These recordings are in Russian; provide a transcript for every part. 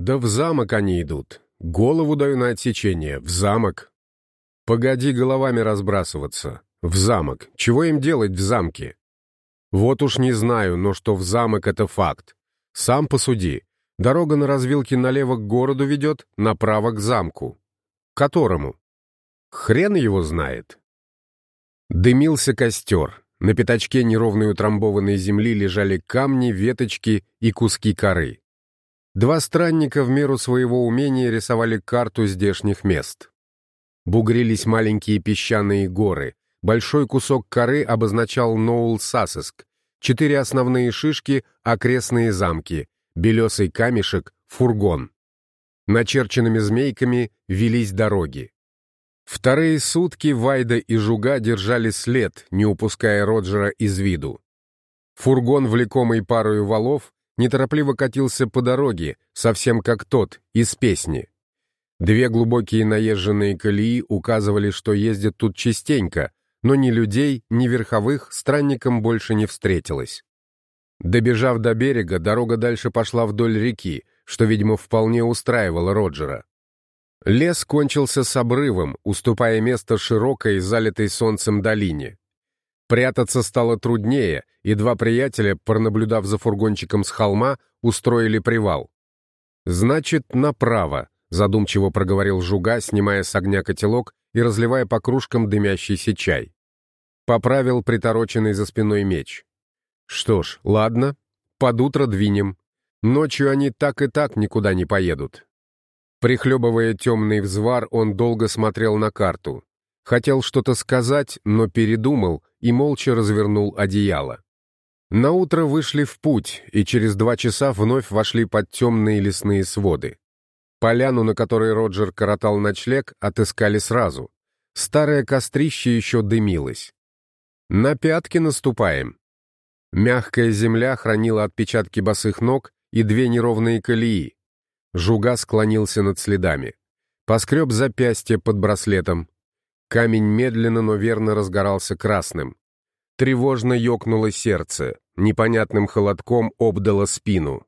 Да в замок они идут. Голову даю на отсечение. В замок. Погоди головами разбрасываться. В замок. Чего им делать в замке? Вот уж не знаю, но что в замок — это факт. Сам посуди. Дорога на развилке налево к городу ведет, направо к замку. Которому? Хрен его знает. Дымился костер. На пятачке неровной утрамбованной земли лежали камни, веточки и куски коры. Два странника в меру своего умения рисовали карту здешних мест. Бугрились маленькие песчаные горы. Большой кусок коры обозначал Ноул-Сасеск. Четыре основные шишки — окрестные замки. Белесый камешек — фургон. Начерченными змейками велись дороги. Вторые сутки Вайда и Жуга держали след, не упуская Роджера из виду. Фургон, влекомый парою валов, неторопливо катился по дороге, совсем как тот, из песни. Две глубокие наезженные колеи указывали, что ездят тут частенько, но ни людей, ни верховых странникам больше не встретилось. Добежав до берега, дорога дальше пошла вдоль реки, что, видимо, вполне устраивало Роджера. Лес кончился с обрывом, уступая место широкой, залитой солнцем долине. Прятаться стало труднее, и два приятеля, пронаблюдав за фургончиком с холма, устроили привал. «Значит, направо», — задумчиво проговорил Жуга, снимая с огня котелок и разливая по кружкам дымящийся чай. Поправил притороченный за спиной меч. «Что ж, ладно, под утро двинем. Ночью они так и так никуда не поедут». Прихлебывая темный взвар, он долго смотрел на карту. Хотел что-то сказать, но передумал и молча развернул одеяло. Наутро вышли в путь, и через два часа вновь вошли под темные лесные своды. Поляну, на которой Роджер коротал ночлег, отыскали сразу. Старое кострище еще дымилось. «На пятки наступаем». Мягкая земля хранила отпечатки босых ног и две неровные колеи, Жуга склонился над следами. Поскреб запястье под браслетом. Камень медленно, но верно разгорался красным. Тревожно ёкнуло сердце, непонятным холодком обдало спину.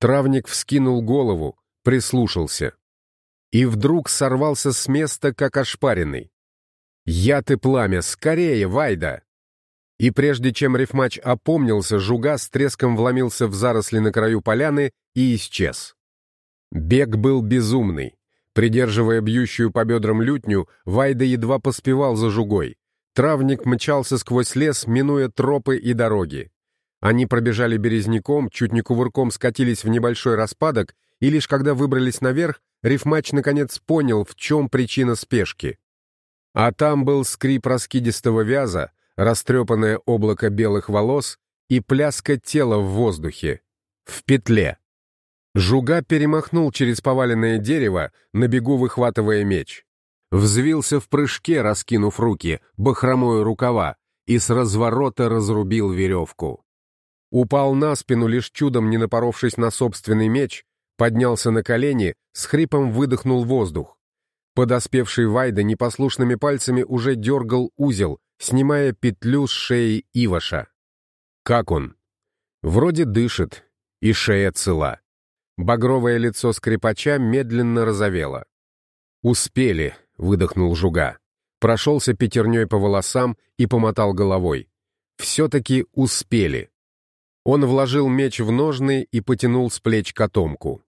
Травник вскинул голову, прислушался. И вдруг сорвался с места, как ошпаренный. «Я ты пламя! Скорее, Вайда!» И прежде чем рифмач опомнился, жуга с треском вломился в заросли на краю поляны и исчез. Бег был безумный. Придерживая бьющую по бедрам лютню, Вайда едва поспевал за жугой. Травник мчался сквозь лес, минуя тропы и дороги. Они пробежали березняком, чуть не кувырком скатились в небольшой распадок, и лишь когда выбрались наверх, рифмач наконец понял, в чем причина спешки. А там был скрип раскидистого вяза, растрепанное облако белых волос и пляска тела в воздухе. В петле. Жуга перемахнул через поваленное дерево, на бегу выхватывая меч. Взвился в прыжке, раскинув руки, бахромою рукава, и с разворота разрубил веревку. Упал на спину, лишь чудом не напоровшись на собственный меч, поднялся на колени, с хрипом выдохнул воздух. Подоспевший Вайда непослушными пальцами уже дергал узел, снимая петлю с шеи Иваша. Как он? Вроде дышит, и шея цела. Багровое лицо скрипача медленно розовело. «Успели», — выдохнул Жуга. Прошелся пятерней по волосам и помотал головой. «Все-таки успели». Он вложил меч в ножны и потянул с плеч котомку.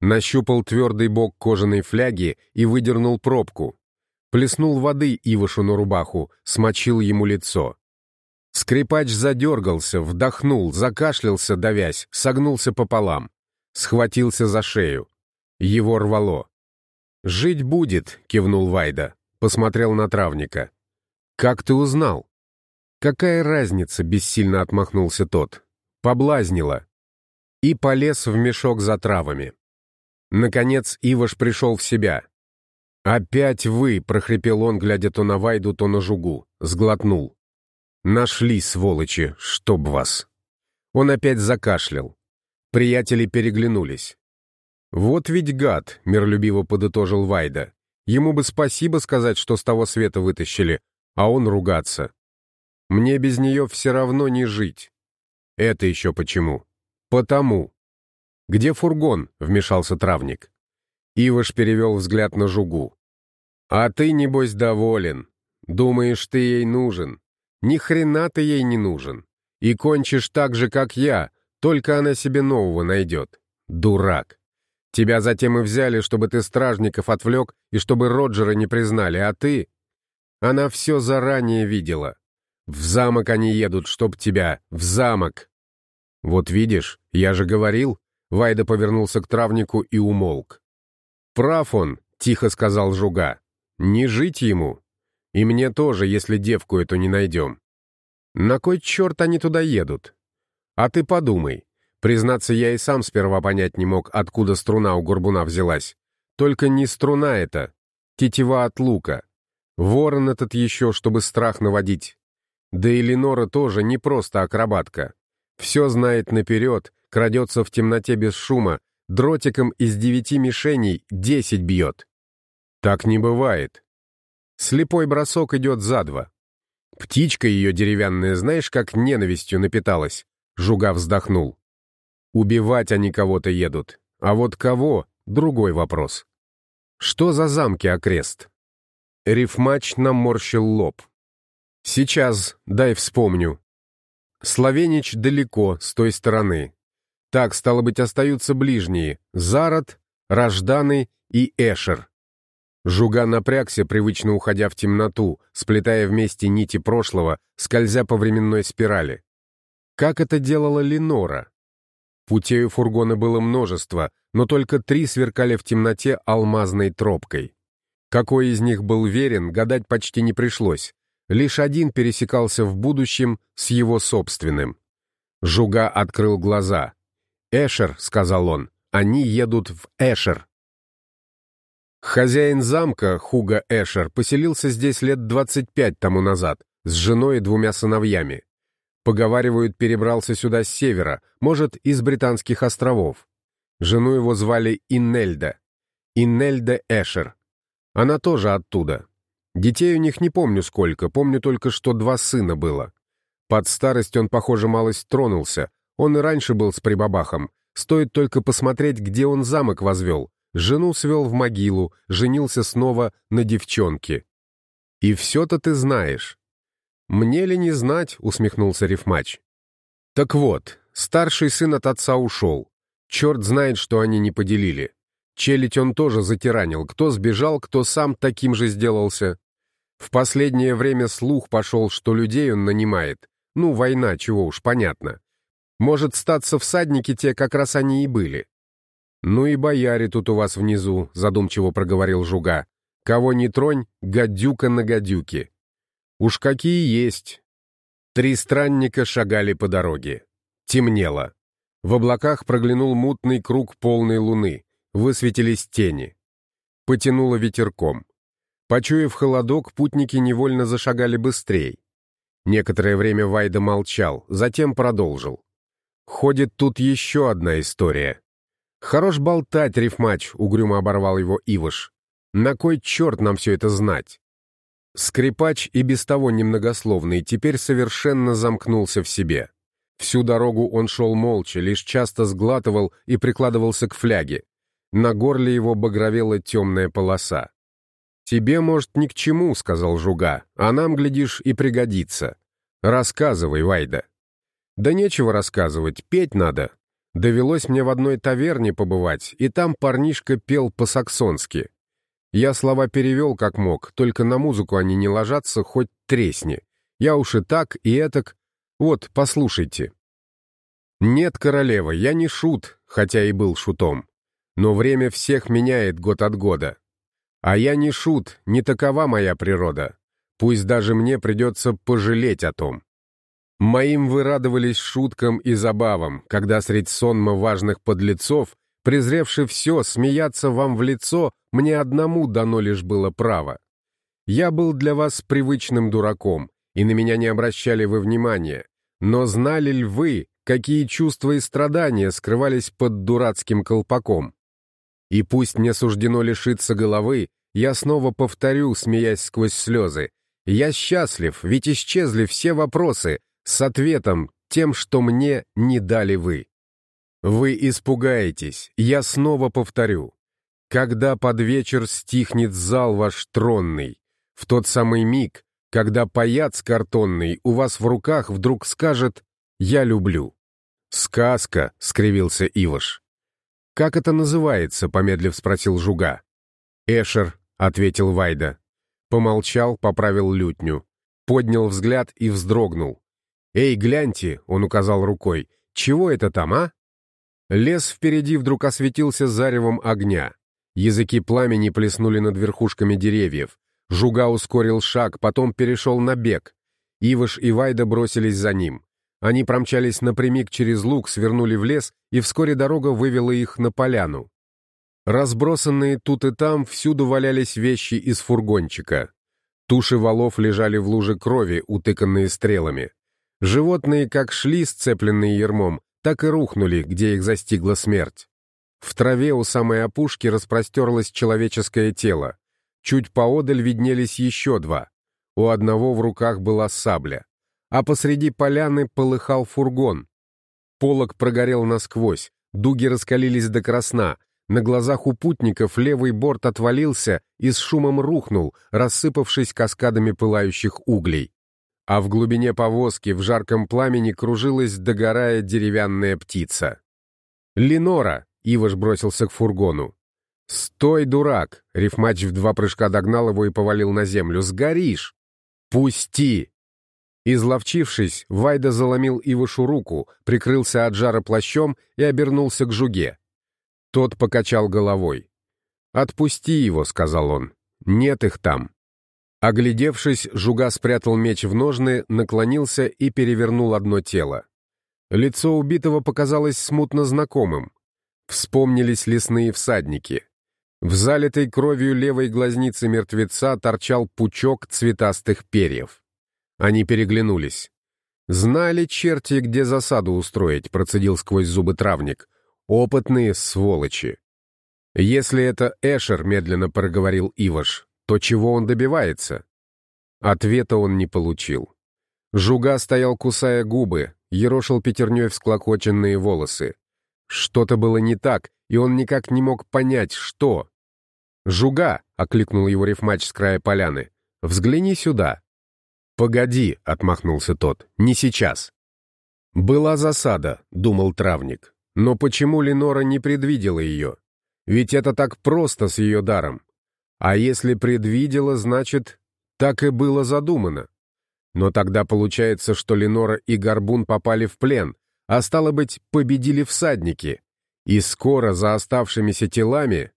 Нащупал твердый бок кожаной фляги и выдернул пробку. Плеснул воды Ивашу на рубаху, смочил ему лицо. Скрипач задергался, вдохнул, закашлялся, давясь, согнулся пополам. Схватился за шею. Его рвало. «Жить будет», — кивнул Вайда. Посмотрел на травника. «Как ты узнал?» «Какая разница?» — бессильно отмахнулся тот. «Поблазнило». И полез в мешок за травами. Наконец Иваш пришел в себя. «Опять вы!» — прохрипел он, глядя то на Вайду, то на Жугу. Сглотнул. «Нашли, сволочи, чтоб вас!» Он опять закашлял. Приятели переглянулись. «Вот ведь гад», — миролюбиво подытожил Вайда. «Ему бы спасибо сказать, что с того света вытащили, а он ругаться. Мне без нее все равно не жить». «Это еще почему?» «Потому». «Где фургон?» — вмешался травник. Иваш перевел взгляд на жугу. «А ты, небось, доволен. Думаешь, ты ей нужен. Ни хрена ты ей не нужен. И кончишь так же, как я, только она себе нового найдет. Дурак. Тебя затем и взяли, чтобы ты стражников отвлек и чтобы Роджера не признали, а ты... Она все заранее видела. В замок они едут, чтоб тебя... В замок. Вот видишь, я же говорил. Вайда повернулся к травнику и умолк. «Прав он», — тихо сказал Жуга. «Не жить ему. И мне тоже, если девку эту не найдем. На кой черт они туда едут? А ты подумай. Признаться, я и сам сперва понять не мог, откуда струна у горбуна взялась. Только не струна это, тетива от лука. Ворон этот еще, чтобы страх наводить. Да и Ленора тоже не просто акробатка. Все знает наперед, крадется в темноте без шума, дротиком из девяти мишеней десять бьет. Так не бывает. Слепой бросок идет за два. Птичка ее деревянная, знаешь, как ненавистью напиталась. Жуга вздохнул. Убивать они кого-то едут. А вот кого — другой вопрос. Что за замки окрест? Рифмач наморщил лоб. Сейчас, дай вспомню. Словенич далеко, с той стороны. Так, стало быть, остаются ближние — Зарод, Рожданы и Эшер. Жуга напрягся, привычно уходя в темноту, сплетая вместе нити прошлого, скользя по временной спирали. Как это делала Ленора? Путей у фургона было множество, но только три сверкали в темноте алмазной тропкой. Какой из них был верен, гадать почти не пришлось. Лишь один пересекался в будущем с его собственным. Жуга открыл глаза. «Эшер», — сказал он, — «они едут в Эшер». Хозяин замка, Хуга Эшер, поселился здесь лет 25 тому назад, с женой и двумя сыновьями. Поговаривают, перебрался сюда с севера, может, из Британских островов. Жену его звали Иннельда. Иннельда Эшер. Она тоже оттуда. Детей у них не помню сколько, помню только, что два сына было. Под старость он, похоже, малость тронулся. Он и раньше был с прибабахом. Стоит только посмотреть, где он замок возвел. Жену свел в могилу, женился снова на девчонке. И все-то ты знаешь. Мне ли не знать, усмехнулся рифмач. Так вот, старший сын от отца ушел. Черт знает, что они не поделили. Челядь он тоже затиранил. Кто сбежал, кто сам таким же сделался. В последнее время слух пошел, что людей он нанимает. Ну, война, чего уж, понятно. Может, статься всадники те как раз они и были. «Ну и бояре тут у вас внизу», — задумчиво проговорил Жуга. «Кого не тронь, гадюка на гадюке». «Уж какие есть». Три странника шагали по дороге. Темнело. В облаках проглянул мутный круг полной луны. Высветились тени. Потянуло ветерком. Почуяв холодок, путники невольно зашагали быстрее. Некоторое время Вайда молчал, затем продолжил. «Ходит тут еще одна история. «Хорош болтать, рифмач», — угрюмо оборвал его Ивыш. «На кой черт нам все это знать?» Скрипач и без того немногословный теперь совершенно замкнулся в себе. Всю дорогу он шел молча, лишь часто сглатывал и прикладывался к фляге. На горле его багровела темная полоса. «Тебе, может, ни к чему», — сказал Жуга, — «а нам, глядишь, и пригодится. Рассказывай, Вайда». «Да нечего рассказывать, петь надо», Довелось мне в одной таверне побывать, и там парнишка пел по-саксонски. Я слова перевел как мог, только на музыку они не ложатся, хоть тресни. Я уж и так, и этак. Вот, послушайте. Нет, королева, я не шут, хотя и был шутом. Но время всех меняет год от года. А я не шут, не такова моя природа. Пусть даже мне придется пожалеть о том. Моим вы радовались шуткам и забавам, когда средь сонма важных подлецов, презревши все, смеяться вам в лицо, мне одному дано лишь было право. Я был для вас привычным дураком, и на меня не обращали вы внимания. Но знали ли вы, какие чувства и страдания скрывались под дурацким колпаком? И пусть мне суждено лишиться головы, я снова повторю, смеясь сквозь слезы. Я счастлив, ведь исчезли все вопросы, с ответом, тем, что мне не дали вы. Вы испугаетесь, я снова повторю. Когда под вечер стихнет зал ваш тронный, в тот самый миг, когда паяц картонный у вас в руках вдруг скажет «Я люблю». «Сказка», — скривился Иваш. «Как это называется?» — помедлив спросил Жуга. «Эшер», — ответил Вайда. Помолчал, поправил лютню. Поднял взгляд и вздрогнул. «Эй, гляньте!» — он указал рукой. «Чего это там, а?» Лес впереди вдруг осветился заревом огня. Языки пламени плеснули над верхушками деревьев. Жуга ускорил шаг, потом перешел на бег. Иваш и Вайда бросились за ним. Они промчались напрямик через луг, свернули в лес, и вскоре дорога вывела их на поляну. Разбросанные тут и там всюду валялись вещи из фургончика. Туши валов лежали в луже крови, утыканные стрелами. Животные как шли, сцепленные ермом, так и рухнули, где их застигла смерть. В траве у самой опушки распростерлось человеческое тело. Чуть поодаль виднелись еще два. У одного в руках была сабля. А посреди поляны полыхал фургон. Полок прогорел насквозь, дуги раскалились до красна. На глазах у путников левый борт отвалился и с шумом рухнул, рассыпавшись каскадами пылающих углей. А в глубине повозки в жарком пламени кружилась, догорая деревянная птица. «Ленора!» Иваш бросился к фургону. «Стой, дурак!» — рифмач в два прыжка догнал его и повалил на землю. «Сгоришь!» «Пусти!» Изловчившись, Вайда заломил Ивашу руку, прикрылся от жара плащом и обернулся к жуге. Тот покачал головой. «Отпусти его», — сказал он. «Нет их там». Оглядевшись, Жуга спрятал меч в ножны, наклонился и перевернул одно тело. Лицо убитого показалось смутно знакомым. Вспомнились лесные всадники. В залитой кровью левой глазницы мертвеца торчал пучок цветастых перьев. Они переглянулись. «Знали черти, где засаду устроить», — процедил сквозь зубы травник. «Опытные сволочи». «Если это Эшер», — медленно проговорил Иваш, «то чего он добивается?» Ответа он не получил. Жуга стоял, кусая губы, ерошил пятерней всклокоченные волосы. Что-то было не так, и он никак не мог понять, что. «Жуга!» — окликнул его рифмач с края поляны. «Взгляни сюда!» «Погоди!» — отмахнулся тот. «Не сейчас!» «Была засада», — думал травник. «Но почему Ленора не предвидела ее? Ведь это так просто с ее даром. А если предвидела, значит, так и было задумано. Но тогда получается, что Ленора и Горбун попали в плен, а стало быть, победили всадники. И скоро за оставшимися телами...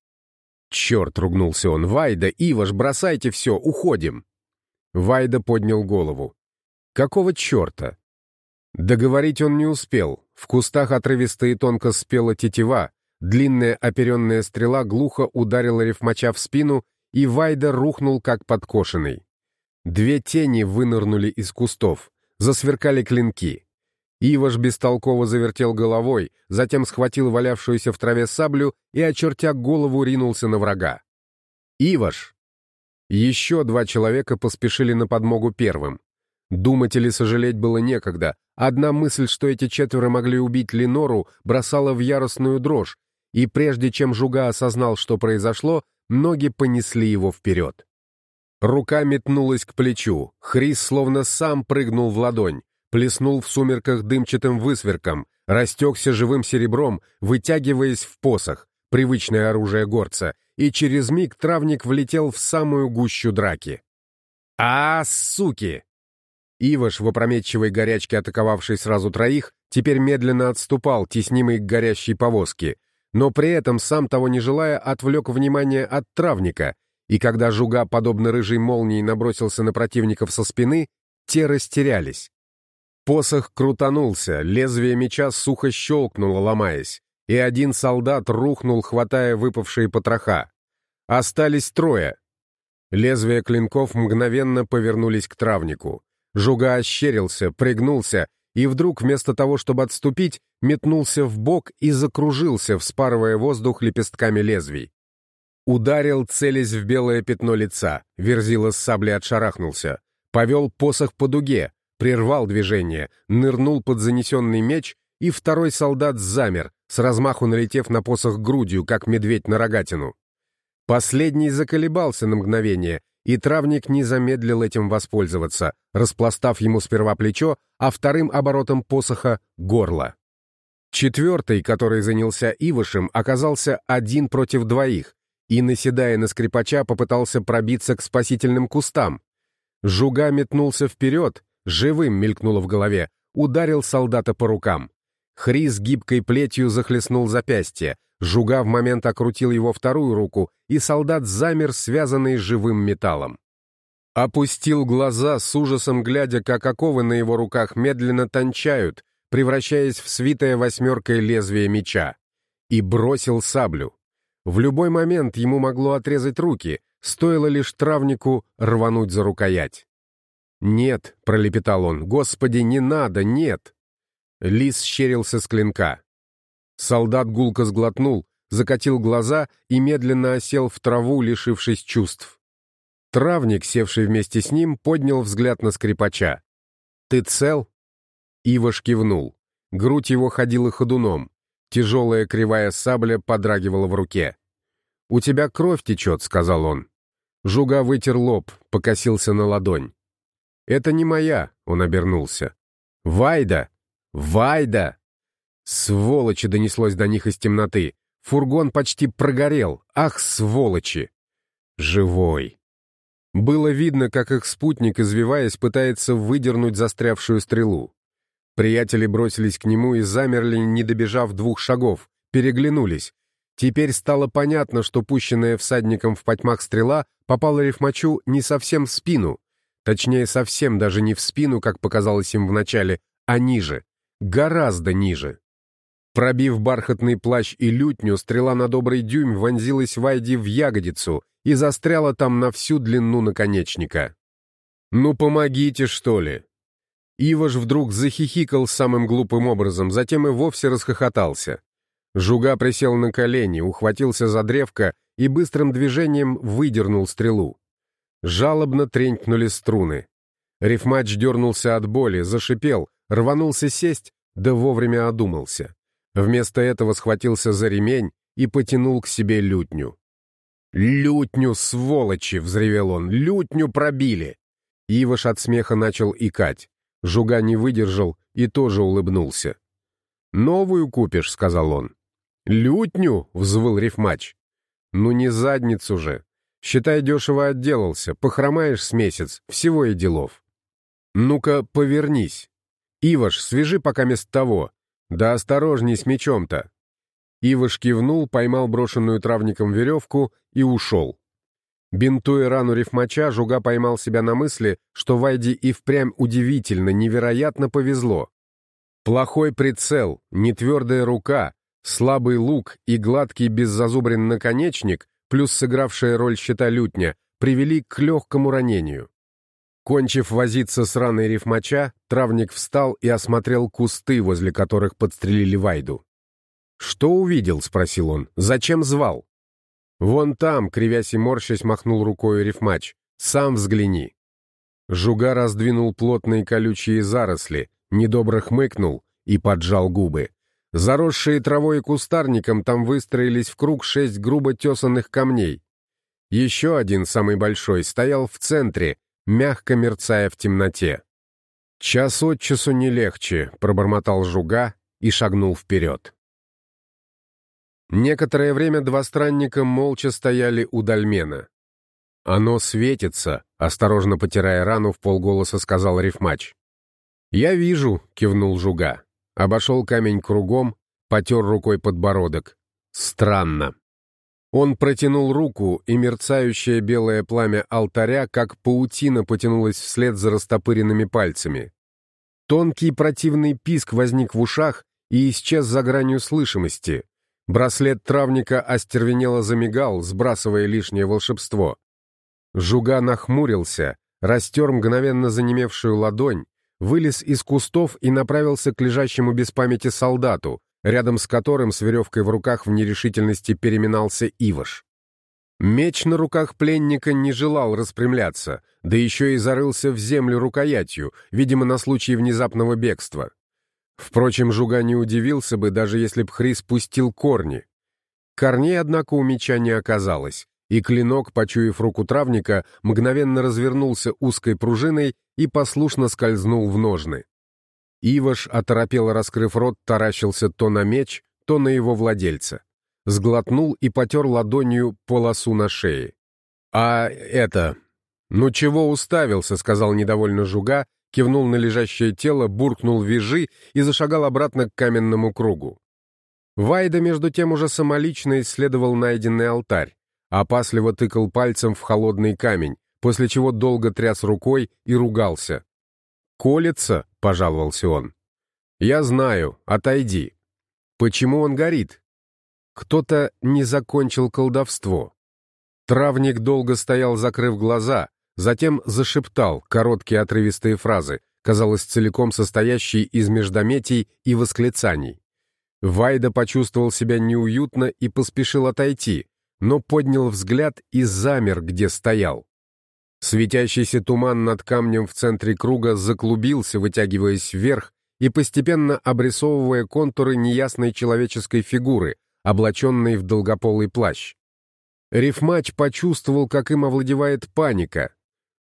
Черт, ругнулся он, Вайда, Иваш, бросайте все, уходим. Вайда поднял голову. Какого черта? Договорить он не успел. В кустах отрывисто и тонко спела тетива, длинная оперенная стрела глухо ударила рифмача в спину, и Вайда рухнул как подкошенный. Две тени вынырнули из кустов, засверкали клинки. Иваш бестолково завертел головой, затем схватил валявшуюся в траве саблю и, очертя голову, ринулся на врага. «Иваш!» Еще два человека поспешили на подмогу первым. Думать или сожалеть было некогда. Одна мысль, что эти четверо могли убить Ленору, бросала в яростную дрожь, и прежде чем Жуга осознал, что произошло, ноги понесли его вперед. Рука метнулась к плечу, Хрис словно сам прыгнул в ладонь плеснул в сумерках дымчатым высверком, растекся живым серебром, вытягиваясь в посох, привычное оружие горца, и через миг травник влетел в самую гущу драки. «А, суки!» Иваш, в опрометчивой горячке атаковавший сразу троих, теперь медленно отступал, теснимый к горящей повозке, но при этом, сам того не желая, отвлек внимание от травника, и когда жуга, подобно рыжей молнии, набросился на противников со спины, те растерялись. Посох крутанулся, лезвие меча сухо щелкнуло, ломаясь, и один солдат рухнул, хватая выпавшие потроха. Остались трое. Лезвия клинков мгновенно повернулись к травнику. Жуга ощерился, пригнулся, и вдруг, вместо того, чтобы отступить, метнулся в бок и закружился, вспарывая воздух лепестками лезвий. Ударил, целясь в белое пятно лица. Верзила с саблей отшарахнулся. Повел посох по дуге, прервал движение, нырнул под занесенный меч, и второй солдат замер, с размаху налетев на посох грудью, как медведь на рогатину. Последний заколебался на мгновение, и травник не замедлил этим воспользоваться, распластав ему сперва плечо, а вторым оборотом посоха — горло. Четвертый, который занялся Ивышем, оказался один против двоих, и, наседая на скрипача, попытался пробиться к спасительным кустам. Жуга метнулся вперед, живым мелькнуло в голове, ударил солдата по рукам. Хрис гибкой плетью захлестнул запястье, Жуга в момент окрутил его вторую руку, и солдат замер, связанный живым металлом. Опустил глаза, с ужасом глядя, как оковы на его руках медленно тончают, превращаясь в свитое восьмеркой лезвие меча, и бросил саблю. В любой момент ему могло отрезать руки, стоило лишь травнику рвануть за рукоять. «Нет», — пролепетал он, — «Господи, не надо, нет!» Лис щерился с клинка. Солдат гулко сглотнул, закатил глаза и медленно осел в траву, лишившись чувств. Травник, севший вместе с ним, поднял взгляд на скрипача. «Ты цел?» Иваш кивнул. Грудь его ходила ходуном. Тяжелая кривая сабля подрагивала в руке. «У тебя кровь течет», — сказал он. Жуга вытер лоб, покосился на ладонь. «Это не моя», — он обернулся. «Вайда! Вайда!» Сволочи донеслось до них из темноты. Фургон почти прогорел. Ах, сволочи! Живой. Было видно, как их спутник, извиваясь, пытается выдернуть застрявшую стрелу. Приятели бросились к нему и замерли, не добежав двух шагов, переглянулись. Теперь стало понятно, что пущенная всадником в потьмах стрела попала рифмачу не совсем в спину, точнее, совсем даже не в спину, как показалось им вначале, а ниже, гораздо ниже. Пробив бархатный плащ и лютню, стрела на добрый дюйм вонзилась Вайди в ягодицу и застряла там на всю длину наконечника. «Ну помогите, что ли!» Иваш вдруг захихикал самым глупым образом, затем и вовсе расхохотался. Жуга присел на колени, ухватился за древко и быстрым движением выдернул стрелу. Жалобно тренькнули струны. Рифмач дернулся от боли, зашипел, рванулся сесть, да вовремя одумался. Вместо этого схватился за ремень и потянул к себе лютню. «Лютню, сволочи!» — взревел он. «Лютню пробили!» Иваш от смеха начал икать. Жуга не выдержал и тоже улыбнулся. «Новую купишь», — сказал он. «Лютню?» — взвыл рифмач. «Ну не задницу же. Считай, дешево отделался. Похромаешь с месяц, всего и делов». «Ну-ка, повернись. Иваш, свяжи пока мест того. «Да осторожней с мечом-то!» Иваш кивнул, поймал брошенную травником веревку и ушел. Бинтуя рану рифмача, Жуга поймал себя на мысли, что Вайди и впрямь удивительно, невероятно повезло. Плохой прицел, нетвердая рука, слабый лук и гладкий беззазубренный наконечник, плюс сыгравшая роль щита лютня, привели к легкому ранению. Кончив возиться с раной рифмача, травник встал и осмотрел кусты, возле которых подстрелили Вайду. «Что увидел?» — спросил он. «Зачем звал?» «Вон там», — кривясь и морщась, махнул рукой рифмач. «Сам взгляни». Жуга раздвинул плотные колючие заросли, недобро хмыкнул и поджал губы. Заросшие травой и кустарником там выстроились в круг шесть грубо тесанных камней. Еще один, самый большой, стоял в центре, мягко мерцая в темноте. «Час от часу не легче», — пробормотал Жуга и шагнул вперед. Некоторое время два странника молча стояли у дольмена. «Оно светится», — осторожно потирая рану, в полголоса сказал рифмач. «Я вижу», — кивнул Жуга. Обошел камень кругом, потер рукой подбородок. «Странно». Он протянул руку, и мерцающее белое пламя алтаря, как паутина, потянулось вслед за растопыренными пальцами. Тонкий противный писк возник в ушах и исчез за гранью слышимости. Браслет травника остервенело замигал, сбрасывая лишнее волшебство. Жуга нахмурился, растер мгновенно занемевшую ладонь, вылез из кустов и направился к лежащему без памяти солдату, рядом с которым с веревкой в руках в нерешительности переминался Иваш. Меч на руках пленника не желал распрямляться, да еще и зарылся в землю рукоятью, видимо, на случай внезапного бегства. Впрочем, Жуга не удивился бы, даже если б Хри спустил корни. Корней, однако, у меча не оказалось, и клинок, почуяв руку травника, мгновенно развернулся узкой пружиной и послушно скользнул в ножны. Иваш, оторопело раскрыв рот, таращился то на меч, то на его владельца. Сглотнул и потер ладонью полосу на шее. «А это...» «Ну чего уставился?» — сказал недовольно Жуга, кивнул на лежащее тело, буркнул вижи и зашагал обратно к каменному кругу. Вайда, между тем, уже самолично исследовал найденный алтарь, опасливо тыкал пальцем в холодный камень, после чего долго тряс рукой и ругался. «Колется?» — пожаловался он. «Я знаю, отойди». «Почему он горит?» Кто-то не закончил колдовство. Травник долго стоял, закрыв глаза, затем зашептал короткие отрывистые фразы, казалось, целиком состоящие из междометий и восклицаний. Вайда почувствовал себя неуютно и поспешил отойти, но поднял взгляд и замер, где стоял. Светящийся туман над камнем в центре круга заклубился, вытягиваясь вверх и постепенно обрисовывая контуры неясной человеческой фигуры, облаченной в долгополый плащ. Рифмач почувствовал, как им овладевает паника.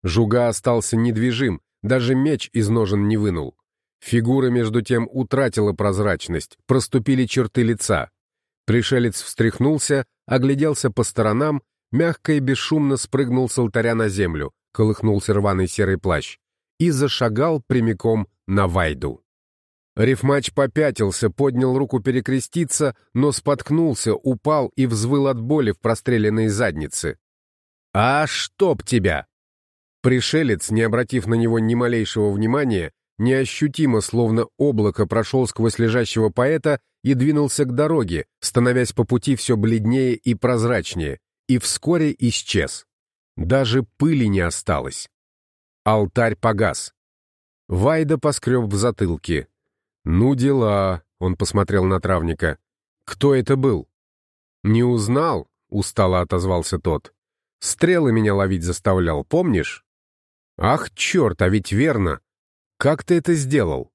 Жуга остался недвижим, даже меч из ножен не вынул. Фигура, между тем, утратила прозрачность, проступили черты лица. Пришелец встряхнулся, огляделся по сторонам, мягко и бесшумно спрыгнул с алтаря на землю, колыхнулся рваный серый плащ и зашагал прямиком на Вайду. Рифмач попятился, поднял руку перекреститься, но споткнулся, упал и взвыл от боли в простреленной заднице. «А чтоб тебя!» Пришелец, не обратив на него ни малейшего внимания, неощутимо, словно облако, прошел сквозь лежащего поэта и двинулся к дороге, становясь по пути все бледнее и прозрачнее, и вскоре исчез. Даже пыли не осталось. Алтарь погас. Вайда поскреб в затылке. «Ну дела», — он посмотрел на травника. «Кто это был?» «Не узнал?» — устало отозвался тот. «Стрелы меня ловить заставлял, помнишь?» «Ах, черт, а ведь верно! Как ты это сделал?»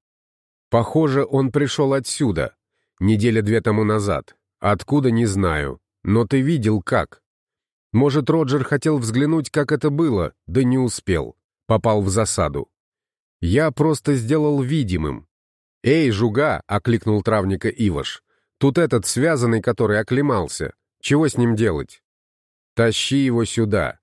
«Похоже, он пришел отсюда, неделя две тому назад. Откуда, не знаю. Но ты видел, как. Может, Роджер хотел взглянуть, как это было, да не успел. Попал в засаду. Я просто сделал видимым. «Эй, жуга!» — окликнул травника Иваш. «Тут этот связанный, который оклемался. Чего с ним делать?» «Тащи его сюда».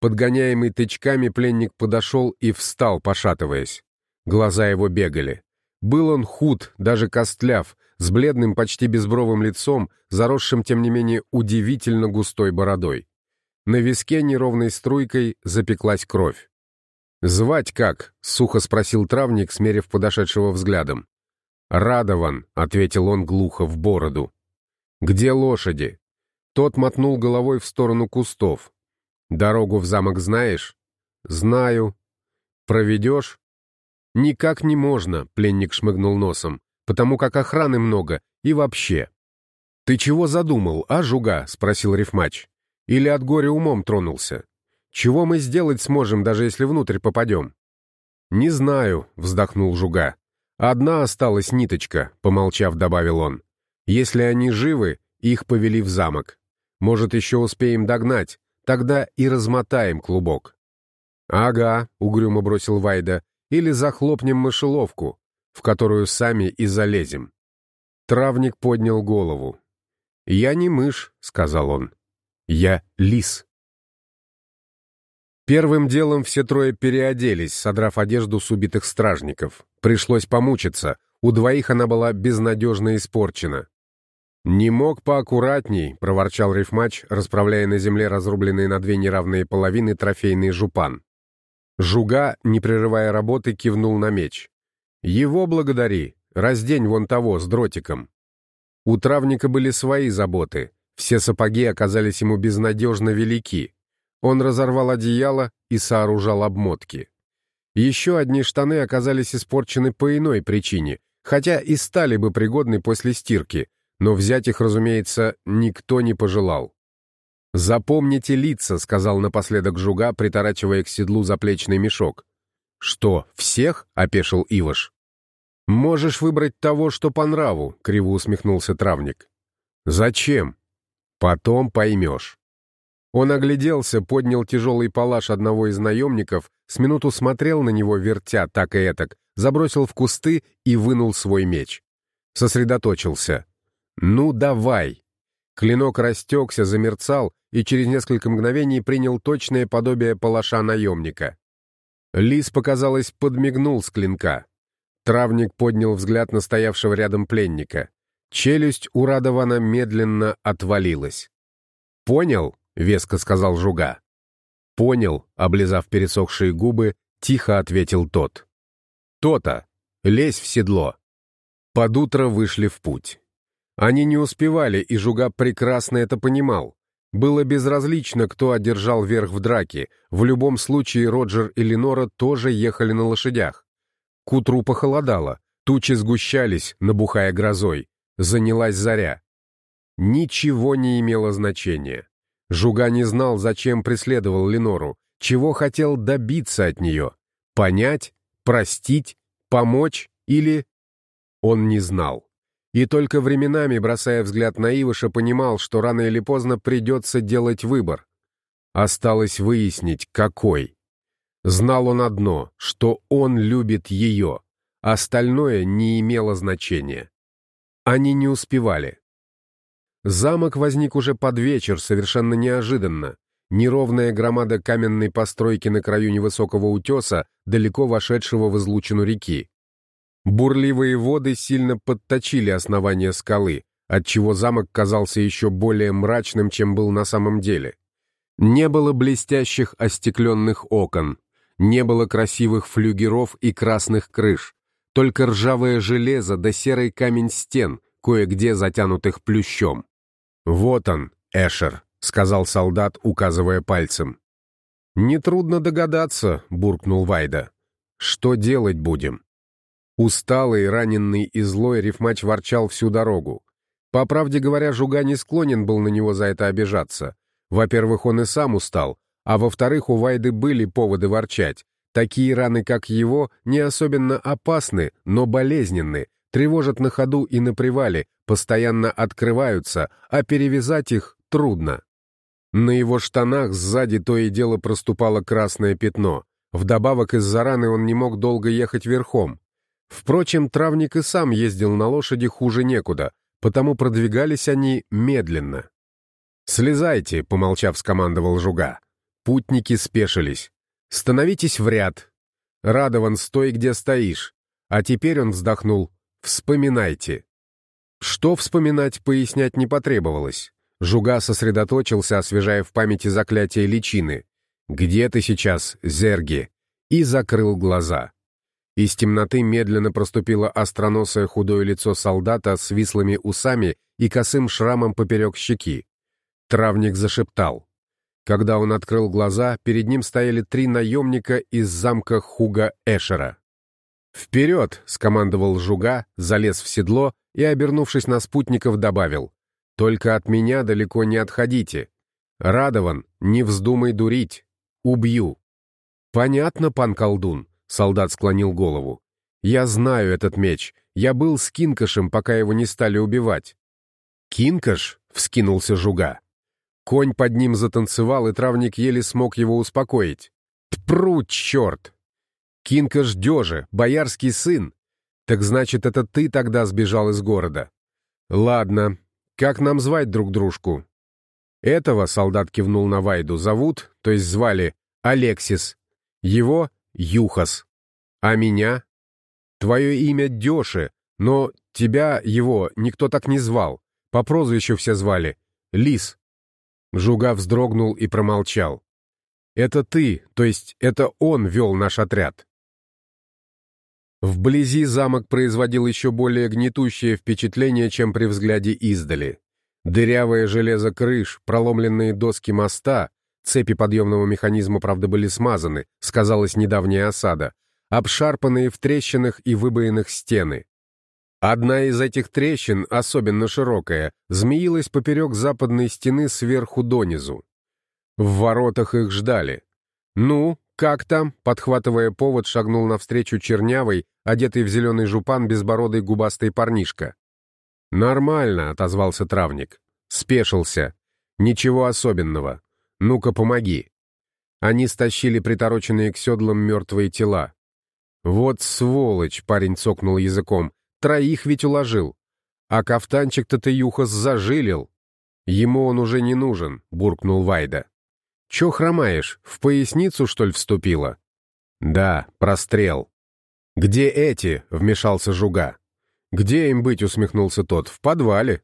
Подгоняемый тычками пленник подошел и встал, пошатываясь. Глаза его бегали. Был он худ, даже костляв, с бледным, почти безбровым лицом, заросшим, тем не менее, удивительно густой бородой. На виске неровной струйкой запеклась кровь. «Звать как?» — сухо спросил травник, смерив подошедшего взглядом. «Радован», — ответил он глухо в бороду. «Где лошади?» Тот мотнул головой в сторону кустов. «Дорогу в замок знаешь?» «Знаю». «Проведешь?» «Никак не можно», — пленник шмыгнул носом, «потому как охраны много и вообще». «Ты чего задумал, а, жуга?» — спросил рифмач. «Или от горя умом тронулся? Чего мы сделать сможем, даже если внутрь попадем?» «Не знаю», — вздохнул Жуга. «Одна осталась ниточка», — помолчав, добавил он. «Если они живы, их повели в замок. Может, еще успеем догнать, тогда и размотаем клубок». «Ага», — угрюмо бросил Вайда, «или захлопнем мышеловку, в которую сами и залезем». Травник поднял голову. «Я не мышь», — сказал он. «Я лис». Первым делом все трое переоделись, содрав одежду с убитых стражников. Пришлось помучиться, у двоих она была безнадежно испорчена. «Не мог поаккуратней», — проворчал рифмач, расправляя на земле разрубленные на две неравные половины трофейный жупан. Жуга, не прерывая работы, кивнул на меч. «Его благодари, раздень вон того с дротиком». У травника были свои заботы, все сапоги оказались ему безнадежно велики, он разорвал одеяло и сооружал обмотки. Еще одни штаны оказались испорчены по иной причине, хотя и стали бы пригодны после стирки, но взять их, разумеется, никто не пожелал. «Запомните лица», — сказал напоследок Жуга, приторачивая к седлу заплечный мешок. «Что, всех?» — опешил Иваш. «Можешь выбрать того, что по нраву», — криво усмехнулся травник. «Зачем?» «Потом поймешь». Он огляделся, поднял тяжелый палаш одного из наемников, с минуту смотрел на него, вертя так и этак, забросил в кусты и вынул свой меч. Сосредоточился. «Ну, давай!» Клинок растекся, замерцал и через несколько мгновений принял точное подобие палаша наемника. Лис, показалось, подмигнул с клинка. Травник поднял взгляд на стоявшего рядом пленника. Челюсть у Радована медленно отвалилась. «Понял?» — веско сказал Жуга. «Понял», — облизав пересохшие губы, тихо ответил тот. «То-то! Лезь в седло!» Под утро вышли в путь. Они не успевали, и Жуга прекрасно это понимал. Было безразлично, кто одержал верх в драке, в любом случае Роджер и Ленора тоже ехали на лошадях. К утру похолодало, тучи сгущались, набухая грозой. Занялась заря. Ничего не имело значения. Жуга не знал, зачем преследовал Ленору, чего хотел добиться от нее. Понять, простить, помочь или... Он не знал. И только временами, бросая взгляд на Ивыша, понимал, что рано или поздно придется делать выбор. Осталось выяснить, какой. Знал он одно, что он любит ее, остальное не имело значения. Они не успевали. Замок возник уже под вечер, совершенно неожиданно. Неровная громада каменной постройки на краю невысокого утеса, далеко вошедшего в излучину реки. Бурливые воды сильно подточили основание скалы, отчего замок казался еще более мрачным, чем был на самом деле. Не было блестящих остекленных окон, не было красивых флюгеров и красных крыш, только ржавое железо да серый камень стен, кое-где затянутых плющом. «Вот он, Эшер», — сказал солдат, указывая пальцем. «Нетрудно догадаться», — буркнул Вайда. «Что делать будем?» Усталый, раненый и злой рифмач ворчал всю дорогу. По правде говоря, Жуга не склонен был на него за это обижаться. Во-первых, он и сам устал, а во-вторых, у Вайды были поводы ворчать. Такие раны, как его, не особенно опасны, но болезненны, тревожат на ходу и на привале, постоянно открываются, а перевязать их трудно. На его штанах сзади то и дело проступало красное пятно. Вдобавок из-за раны он не мог долго ехать верхом. Впрочем, травник и сам ездил на лошади хуже некуда, потому продвигались они медленно. «Слезайте», — помолчав, скомандовал Жуга. Путники спешились. «Становитесь в ряд. Радован, стой, где стоишь». А теперь он вздохнул. Вспоминайте. Что вспоминать, пояснять не потребовалось. Жуга сосредоточился, освежая в памяти заклятие личины. «Где ты сейчас, Зерги?» И закрыл глаза. Из темноты медленно проступило остроносое худое лицо солдата с вислыми усами и косым шрамом поперек щеки. Травник зашептал. Когда он открыл глаза, перед ним стояли три наемника из замка Хуга Эшера. «Вперед!» — скомандовал Жуга, залез в седло и, обернувшись на спутников, добавил. «Только от меня далеко не отходите. Радован, не вздумай дурить. Убью». «Понятно, пан колдун», — солдат склонил голову. «Я знаю этот меч. Я был с Кинкашем, пока его не стали убивать». «Кинкаш?» — вскинулся Жуга. Конь под ним затанцевал, и травник еле смог его успокоить. «Тпру, черт!» Кинка Ждежа, боярский сын. Так значит, это ты тогда сбежал из города. Ладно, как нам звать друг дружку? Этого, солдат кивнул на Вайду, зовут, то есть звали, Алексис. Его — Юхас. А меня? Твое имя Дёши, но тебя, его, никто так не звал. По прозвищу все звали. Лис. Жуга вздрогнул и промолчал. «Это ты, то есть это он вел наш отряд. Вблизи замок производил еще более гнетущее впечатление, чем при взгляде издали. Дырявое железо крыш, проломленные доски моста, цепи подъемного механизма, правда, были смазаны, сказалась недавняя осада, обшарпанные в трещинах и выбоинах стены. Одна из этих трещин, особенно широкая, змеилась поперек западной стены сверху донизу. В воротах их ждали. «Ну, как там?» — подхватывая повод, шагнул навстречу чернявый, одетый в зеленый жупан безбородый губастый парнишка. «Нормально», — отозвался травник. Спешился. «Ничего особенного. Ну-ка, помоги». Они стащили притороченные к седлам мертвые тела. «Вот сволочь!» — парень цокнул языком. «Троих ведь уложил. А кафтанчик-то ты, Юхас, зажилил. Ему он уже не нужен», — буркнул Вайда. «Чё хромаешь, в поясницу, что ли, вступила?» «Да, прострел». «Где эти?» — вмешался Жуга. «Где им быть?» — усмехнулся тот. «В подвале».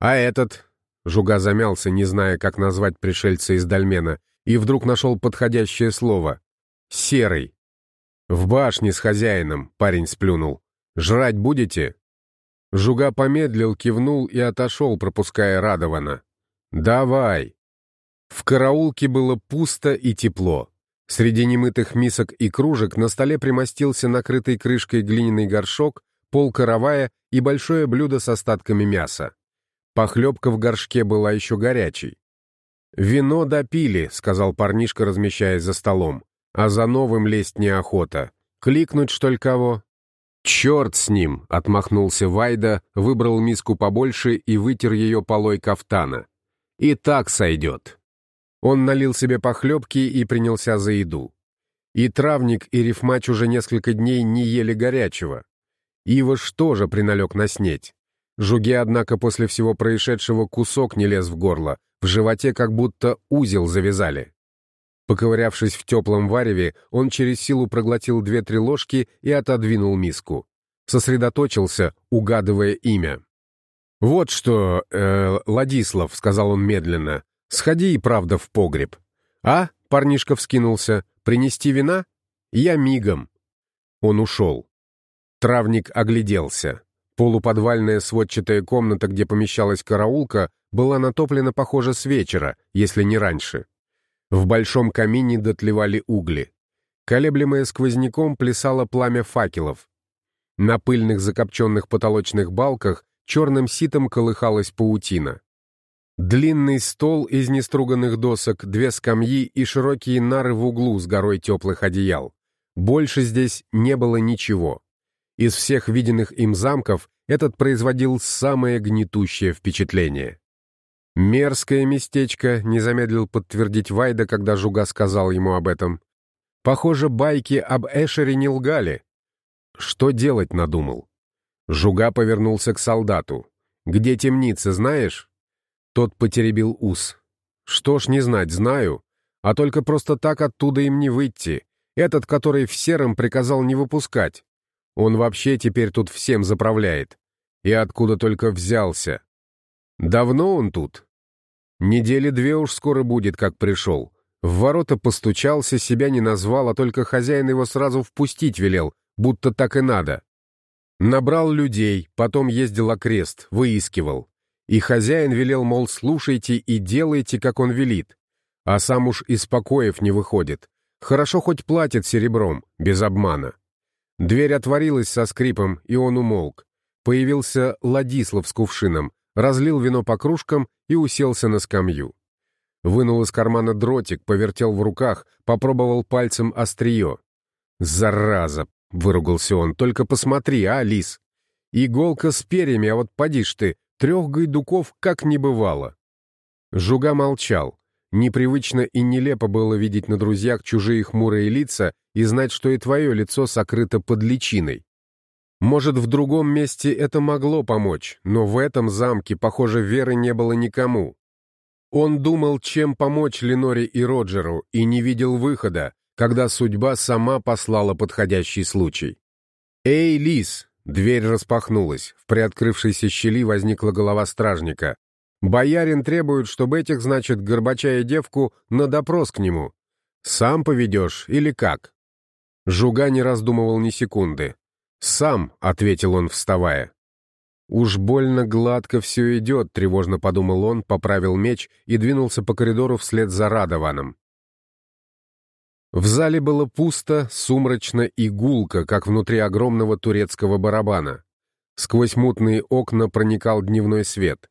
«А этот?» — Жуга замялся, не зная, как назвать пришельца из Дальмена, и вдруг нашел подходящее слово. «Серый». «В башне с хозяином», — парень сплюнул. «Жрать будете?» Жуга помедлил, кивнул и отошел, пропуская Радована. «Давай!» В караулке было пусто и тепло. Среди немытых мисок и кружек на столе примостился накрытый крышкой глиняный горшок, пол каравая и большое блюдо с остатками мяса. Похлебка в горшке была еще горячей. «Вино допили», — сказал парнишка, размещаясь за столом. «А за новым лезть неохота. Кликнуть, что ли, кого?» «Черт с ним!» — отмахнулся Вайда, выбрал миску побольше и вытер ее полой кафтана. «И так сойдет». Он налил себе похлебки и принялся за еду. И травник, и рифмач уже несколько дней не ели горячего. Иваш тоже приналег на снеть. Жуге, однако, после всего происшедшего кусок не лез в горло, в животе как будто узел завязали. Поковырявшись в теплом вареве, он через силу проглотил две-три ложки и отодвинул миску. Сосредоточился, угадывая имя. «Вот что, э, Ладислав», — сказал он медленно, — «сходи и правда в погреб». «А?» — парнишка вскинулся. «Принести вина?» «Я мигом». Он ушел. Травник огляделся. Полуподвальная сводчатая комната, где помещалась караулка, была натоплена, похоже, с вечера, если не раньше. В большом камине дотлевали угли. Колеблемое сквозняком плясало пламя факелов. На пыльных закопченных потолочных балках черным ситом колыхалась паутина. Длинный стол из неструганных досок, две скамьи и широкие нары в углу с горой теплых одеял. Больше здесь не было ничего. Из всех виденных им замков этот производил самое гнетущее впечатление. «Мерзкое местечко», — не замедлил подтвердить Вайда, когда Жуга сказал ему об этом. «Похоже, байки об Эшере не лгали». Что делать надумал? Жуга повернулся к солдату. «Где темница, знаешь?» Тот потеребил ус. «Что ж не знать, знаю. А только просто так оттуда им не выйти. Этот, который в сером, приказал не выпускать. Он вообще теперь тут всем заправляет. И откуда только взялся. Давно он тут? Недели две уж скоро будет, как пришел. В ворота постучался, себя не назвал, а только хозяин его сразу впустить велел, будто так и надо. Набрал людей, потом ездил окрест, выискивал. И хозяин велел, мол, слушайте и делайте, как он велит. А сам уж из покоев не выходит. Хорошо хоть платит серебром, без обмана. Дверь отворилась со скрипом, и он умолк. Появился Ладислав с кувшином, разлил вино по кружкам и уселся на скамью. Вынул из кармана дротик, повертел в руках, попробовал пальцем острие. «Зараза!» — выругался он. «Только посмотри, а, лис! Иголка с перьями, а вот поди ж ты, трех гайдуков как не бывало!» Жуга молчал. Непривычно и нелепо было видеть на друзьях чужие хмурые лица и знать, что и твое лицо сокрыто под личиной. Может, в другом месте это могло помочь, но в этом замке, похоже, веры не было никому. Он думал, чем помочь Леноре и Роджеру, и не видел выхода, когда судьба сама послала подходящий случай. «Эй, лис!» — дверь распахнулась. В приоткрывшейся щели возникла голова стражника. «Боярин требует, чтобы этих, значит, Горбача и девку на допрос к нему. Сам поведешь или как?» Жуга не раздумывал ни секунды. «Сам», — ответил он, вставая. «Уж больно гладко все идет», — тревожно подумал он, поправил меч и двинулся по коридору вслед за Радованом. В зале было пусто, сумрачно и гулко, как внутри огромного турецкого барабана. Сквозь мутные окна проникал дневной свет.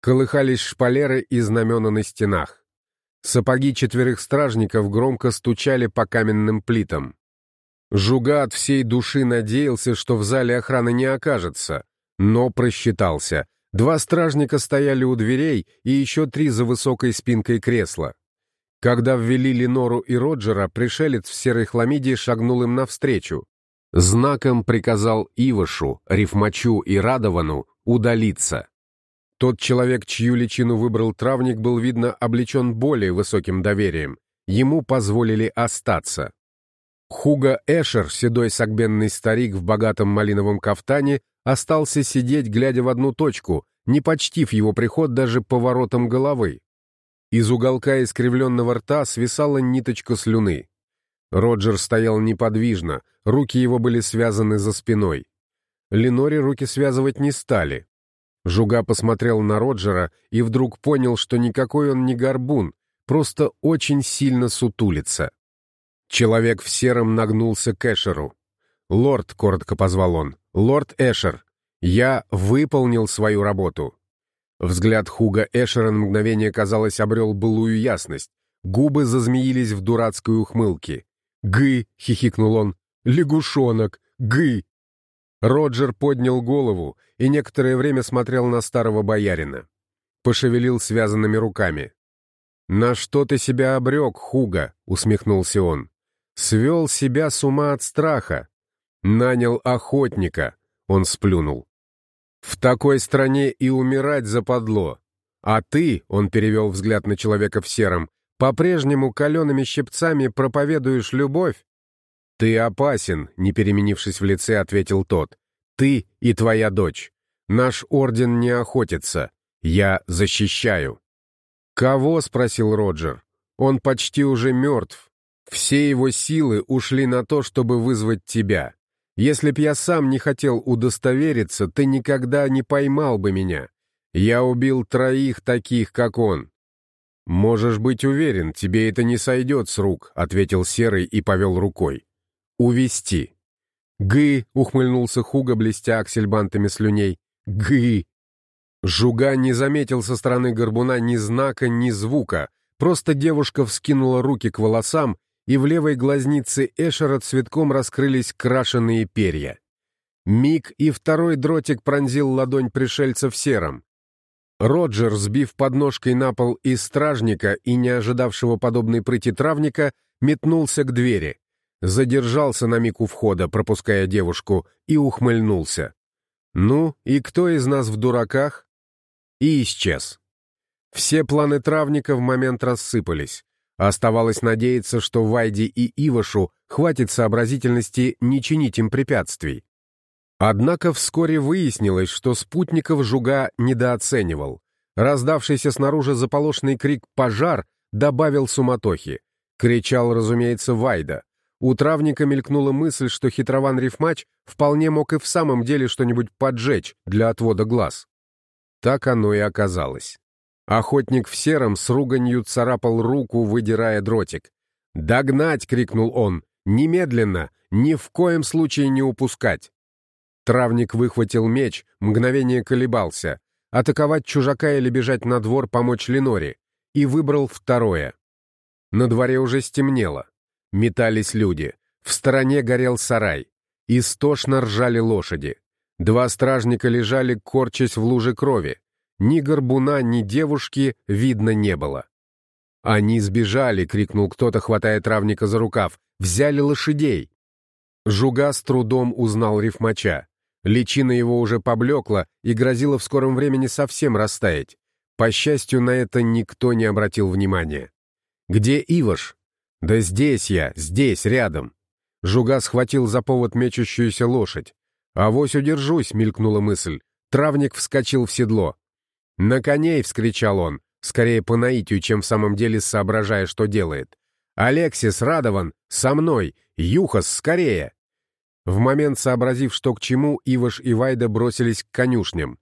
Колыхались шпалеры и знамена на стенах. Сапоги четверых стражников громко стучали по каменным плитам. Жуга от всей души надеялся, что в зале охраны не окажется, но просчитался. Два стражника стояли у дверей и еще три за высокой спинкой кресла. Когда ввели Ленору и Роджера, пришелец в серой хламиде шагнул им навстречу. Знаком приказал Ивашу, Рифмачу и Радовану удалиться. Тот человек, чью личину выбрал травник, был, видно, облечен более высоким доверием. Ему позволили остаться. Хуга Эшер, седой согбенный старик в богатом малиновом кафтане, остался сидеть, глядя в одну точку, не почтив его приход даже поворотом головы. Из уголка искривленного рта свисала ниточка слюны. Роджер стоял неподвижно, руки его были связаны за спиной. Леноре руки связывать не стали. Жуга посмотрел на Роджера и вдруг понял, что никакой он не горбун, просто очень сильно сутулится. Человек в сером нагнулся к Эшеру. «Лорд», — коротко позвал он, — «лорд Эшер, я выполнил свою работу». Взгляд Хуга Эшера на мгновение, казалось, обрел былую ясность. Губы зазмеились в дурацкой ухмылке. «Гы!» — хихикнул он. «Лягушонок! Гы!» Роджер поднял голову и некоторое время смотрел на старого боярина. Пошевелил связанными руками. «На что ты себя обрек, Хуга?» — усмехнулся он. Свел себя с ума от страха. Нанял охотника, он сплюнул. В такой стране и умирать западло. А ты, он перевел взгляд на человека в сером, по-прежнему калеными щипцами проповедуешь любовь? Ты опасен, не переменившись в лице, ответил тот. Ты и твоя дочь. Наш орден не охотится. Я защищаю. «Кого?» — спросил Роджер. «Он почти уже мертв. Все его силы ушли на то, чтобы вызвать тебя. Если б я сам не хотел удостовериться, ты никогда не поймал бы меня. Я убил троих таких, как он». «Можешь быть уверен, тебе это не сойдет с рук», — ответил Серый и повел рукой. «Увести». «Гы!» — ухмыльнулся Хуга, блестя аксельбантами слюней. «Гы!» Жуга не заметил со стороны горбуна ни знака, ни звука. Просто девушка вскинула руки к волосам и в левой глазнице Эшера цветком раскрылись крашеные перья. Миг и второй дротик пронзил ладонь пришельца в сером. Роджер, сбив подножкой на пол из стражника и не ожидавшего подобной прыти травника, метнулся к двери. Задержался на миг у входа, пропуская девушку, и ухмыльнулся. «Ну, и кто из нас в дураках?» И исчез. Все планы травника в момент рассыпались. Оставалось надеяться, что Вайди и Ивашу хватит сообразительности не чинить им препятствий. Однако вскоре выяснилось, что спутников Жуга недооценивал. Раздавшийся снаружи заполошный крик «Пожар!» добавил суматохи. Кричал, разумеется, Вайда. У травника мелькнула мысль, что хитрован Рифмач вполне мог и в самом деле что-нибудь поджечь для отвода глаз. Так оно и оказалось. Охотник в сером с руганью царапал руку, выдирая дротик. «Догнать!» — крикнул он. «Немедленно! Ни в коем случае не упускать!» Травник выхватил меч, мгновение колебался. Атаковать чужака или бежать на двор помочь Леноре. И выбрал второе. На дворе уже стемнело. Метались люди. В стороне горел сарай. Истошно ржали лошади. Два стражника лежали, корчась в луже крови. Ни горбуна, ни девушки видно не было. «Они сбежали!» — крикнул кто-то, хватая травника за рукав. «Взяли лошадей!» Жуга с трудом узнал рифмача. Личина его уже поблекла и грозила в скором времени совсем растаять. По счастью, на это никто не обратил внимания. «Где Иваш?» «Да здесь я, здесь, рядом!» Жуга схватил за повод мечущуюся лошадь. «Авось удержусь!» — мелькнула мысль. Травник вскочил в седло. «На коней!» — вскричал он, скорее по наитию, чем в самом деле соображая, что делает. «Алексис, Радован, со мной! Юхас, скорее!» В момент, сообразив, что к чему, Иваш и Вайда бросились к конюшням.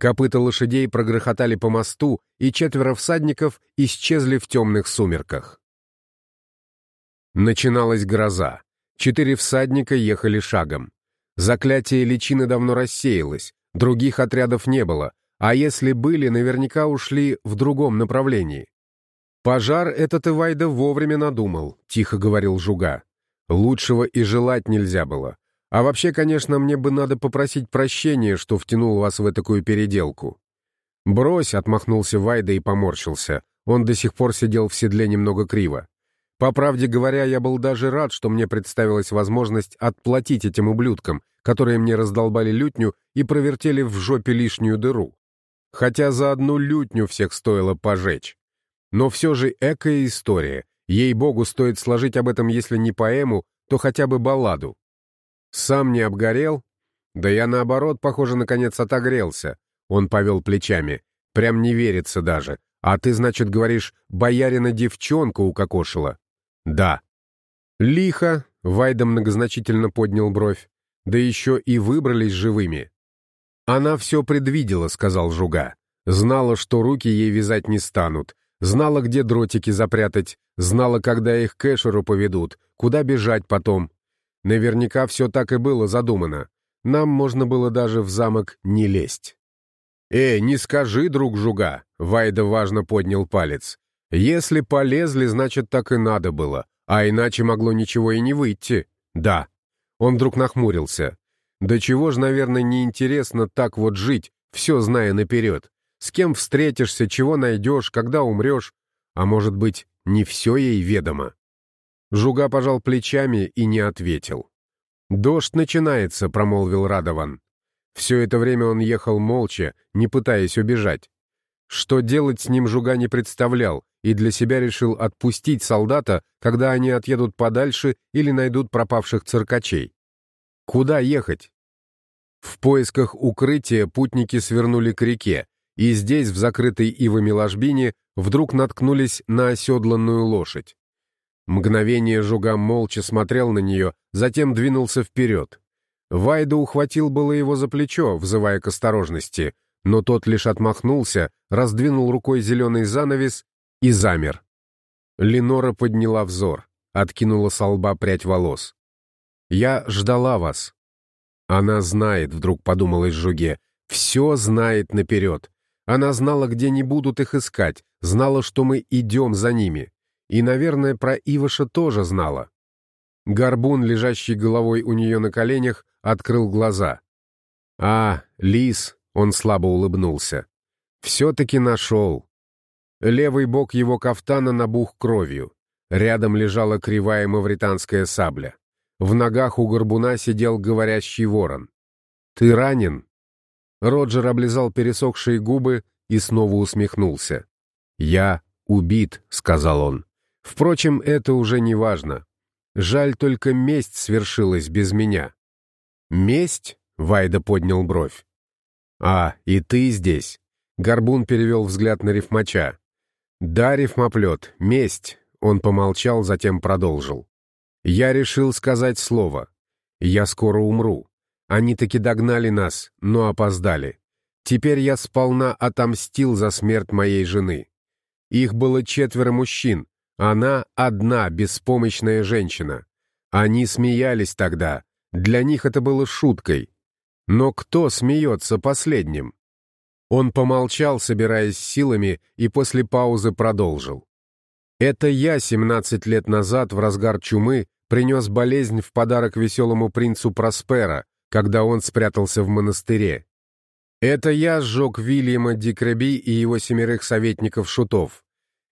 Копыта лошадей прогрохотали по мосту, и четверо всадников исчезли в темных сумерках. Начиналась гроза. Четыре всадника ехали шагом. Заклятие личины давно рассеялось, других отрядов не было, а если были, наверняка ушли в другом направлении. «Пожар этот Ивайда вовремя надумал», — тихо говорил Жуга. Лучшего и желать нельзя было. А вообще, конечно, мне бы надо попросить прощения, что втянул вас в такую переделку. «Брось», — отмахнулся Вайда и поморщился. Он до сих пор сидел в седле немного криво. По правде говоря, я был даже рад, что мне представилась возможность отплатить этим ублюдкам, которые мне раздолбали лютню и провертели в жопе лишнюю дыру. Хотя за одну лютню всех стоило пожечь. Но все же экая история. Ей-богу, стоит сложить об этом, если не поэму, то хотя бы балладу. Сам не обгорел? Да я, наоборот, похоже, наконец отогрелся. Он повел плечами. Прям не верится даже. А ты, значит, говоришь, боярина девчонка укокошила? Да. Лихо, Вайда многозначительно поднял бровь. Да еще и выбрались живыми. Она все предвидела, сказал Жуга. Знала, что руки ей вязать не станут. Знала, где дротики запрятать. Знала, когда их к Эшеру поведут. Куда бежать потом. Наверняка все так и было задумано. Нам можно было даже в замок не лезть. «Эй, не скажи, друг Жуга!» — Вайда важно поднял палец. «Если полезли, значит, так и надо было, а иначе могло ничего и не выйти. Да». Он вдруг нахмурился. «Да чего ж, наверное, неинтересно так вот жить, все зная наперед. С кем встретишься, чего найдешь, когда умрешь. А может быть, не все ей ведомо?» Жуга пожал плечами и не ответил. «Дождь начинается», — промолвил Радован. Все это время он ехал молча, не пытаясь убежать. Что делать с ним Жуга не представлял, и для себя решил отпустить солдата, когда они отъедут подальше или найдут пропавших циркачей. Куда ехать? В поисках укрытия путники свернули к реке, и здесь, в закрытой ивами ложбине, вдруг наткнулись на оседланную лошадь. Мгновение Жуга молча смотрел на нее, затем двинулся вперед. Вайда ухватил было его за плечо, взывая к осторожности, но тот лишь отмахнулся, раздвинул рукой зеленый занавес и замер. Ленора подняла взор, откинула со лба прядь волос. «Я ждала вас». «Она знает», — вдруг подумалось Жуге, — «все знает наперед. Она знала, где не будут их искать, знала, что мы идем за ними. И, наверное, про Иваша тоже знала». Горбун, лежащий головой у нее на коленях, открыл глаза. «А, лис!» — он слабо улыбнулся. «Все-таки нашел!» Левый бок его кафтана набух кровью. Рядом лежала кривая мавританская сабля. В ногах у горбуна сидел говорящий ворон. «Ты ранен?» Роджер облизал пересохшие губы и снова усмехнулся. «Я убит», — сказал он. «Впрочем, это уже не важно. Жаль, только месть свершилась без меня. «Месть?» — Вайда поднял бровь. «А, и ты здесь?» Горбун перевел взгляд на рифмача. «Да, рифмоплет, месть», — он помолчал, затем продолжил. «Я решил сказать слово. Я скоро умру. Они таки догнали нас, но опоздали. Теперь я сполна отомстил за смерть моей жены. Их было четверо мужчин, она одна беспомощная женщина. Они смеялись тогда, для них это было шуткой. Но кто смеется последним? Он помолчал, собираясь силами, и после паузы продолжил. «Это я 17 лет назад, в разгар чумы, принес болезнь в подарок веселому принцу Проспера, когда он спрятался в монастыре. Это я сжег Вильяма Дикреби и его семерых советников-шутов.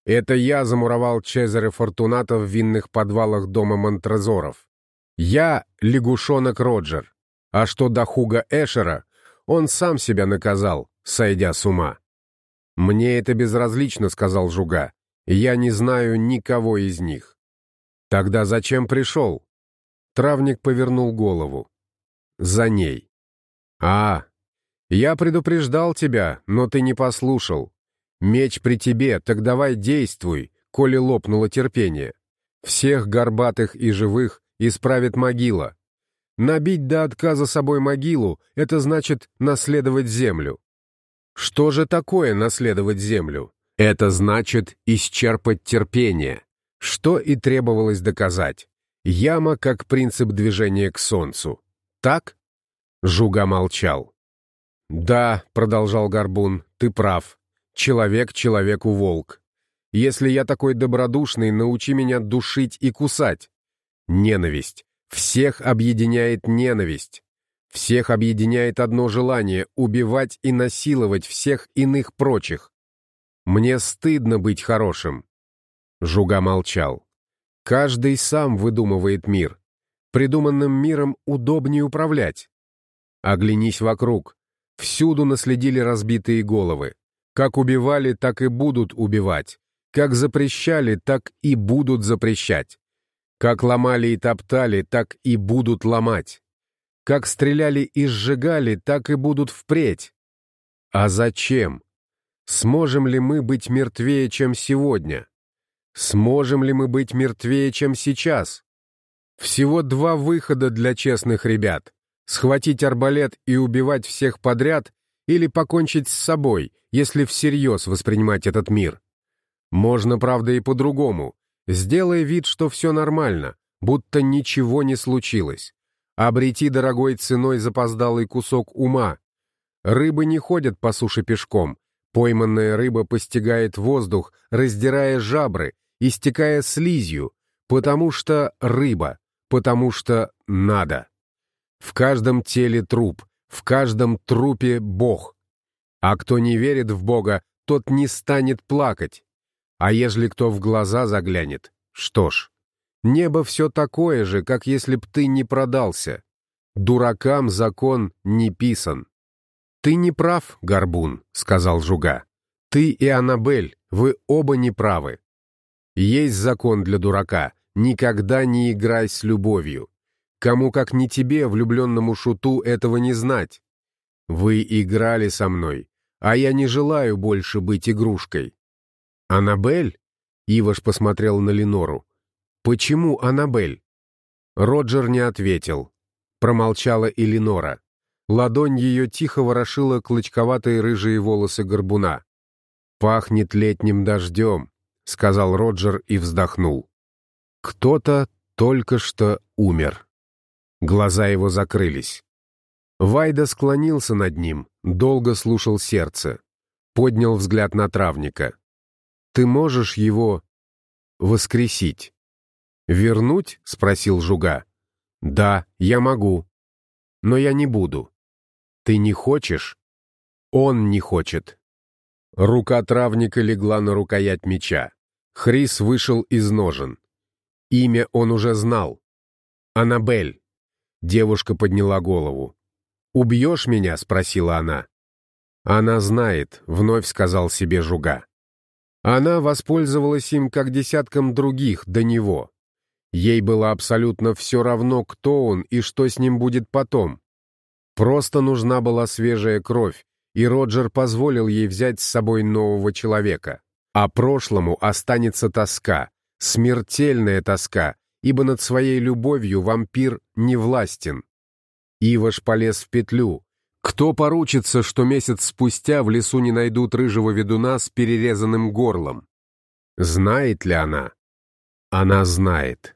Это я замуровал Чезаре Фортуната в винных подвалах дома Монтрезоров. Я лягушонок Роджер. А что до Хуга Эшера, он сам себя наказал, сойдя с ума. «Мне это безразлично», — сказал Жуга. «Я не знаю никого из них». «Тогда зачем пришел?» Травник повернул голову. «За ней». «А, я предупреждал тебя, но ты не послушал. Меч при тебе, так давай действуй, коли лопнуло терпение. Всех горбатых и живых исправит могила. Набить до отказа собой могилу — это значит наследовать землю. Что же такое наследовать землю? Это значит исчерпать терпение, что и требовалось доказать. Яма как принцип движения к солнцу. Так? Жуга молчал. «Да», — продолжал Горбун, — «ты прав. Человек человеку волк. Если я такой добродушный, научи меня душить и кусать. Ненависть. Всех объединяет ненависть. Всех объединяет одно желание — убивать и насиловать всех иных прочих. Мне стыдно быть хорошим. Жуга молчал. Каждый сам выдумывает мир. Придуманным миром удобнее управлять. Оглянись вокруг. Всюду наследили разбитые головы. Как убивали, так и будут убивать. Как запрещали, так и будут запрещать. Как ломали и топтали, так и будут ломать. Как стреляли и сжигали, так и будут впредь. А зачем? Сможем ли мы быть мертвее, чем сегодня? Сможем ли мы быть мертвее, чем сейчас? Всего два выхода для честных ребят. Схватить арбалет и убивать всех подряд или покончить с собой, если всерьез воспринимать этот мир. Можно, правда, и по-другому. Сделай вид, что все нормально, будто ничего не случилось. Обрети дорогой ценой запоздалый кусок ума. Рыбы не ходят по суше пешком. Пойманная рыба постигает воздух, раздирая жабры, истекая слизью, потому что рыба, потому что надо. В каждом теле труп, в каждом трупе Бог. А кто не верит в Бога, тот не станет плакать. А ежели кто в глаза заглянет, что ж, небо все такое же, как если б ты не продался. Дуракам закон не писан. «Ты не прав, Горбун», — сказал Жуга. «Ты и Аннабель, вы оба не правы. Есть закон для дурака, никогда не играй с любовью. Кому как не тебе, влюбленному шуту, этого не знать. Вы играли со мной, а я не желаю больше быть игрушкой. Аннабель? Иваш посмотрел на Ленору. Почему Аннабель? Роджер не ответил. Промолчала и Ленора. Ладонь ее тихо ворошила клочковатые рыжие волосы горбуна. «Пахнет летним дождем», — сказал Роджер и вздохнул. «Кто-то только что умер». Глаза его закрылись. Вайда склонился над ним, долго слушал сердце. Поднял взгляд на травника. «Ты можешь его воскресить?» «Вернуть?» — спросил Жуга. «Да, я могу. Но я не буду. Ты не хочешь?» «Он не хочет». Рука травника легла на рукоять меча. Хрис вышел из ножен. Имя он уже знал. «Аннабель». Девушка подняла голову. «Убьешь меня?» — спросила она. «Она знает», — вновь сказал себе Жуга. Она воспользовалась им как десятком других до него. Ей было абсолютно все равно, кто он и что с ним будет потом. Просто нужна была свежая кровь, и Роджер позволил ей взять с собой нового человека. А прошлому останется тоска, смертельная тоска, ибо над своей любовью вампир не властен. Иваш полез в петлю. Кто поручится, что месяц спустя в лесу не найдут рыжего ведуна с перерезанным горлом? Знает ли она? Она знает.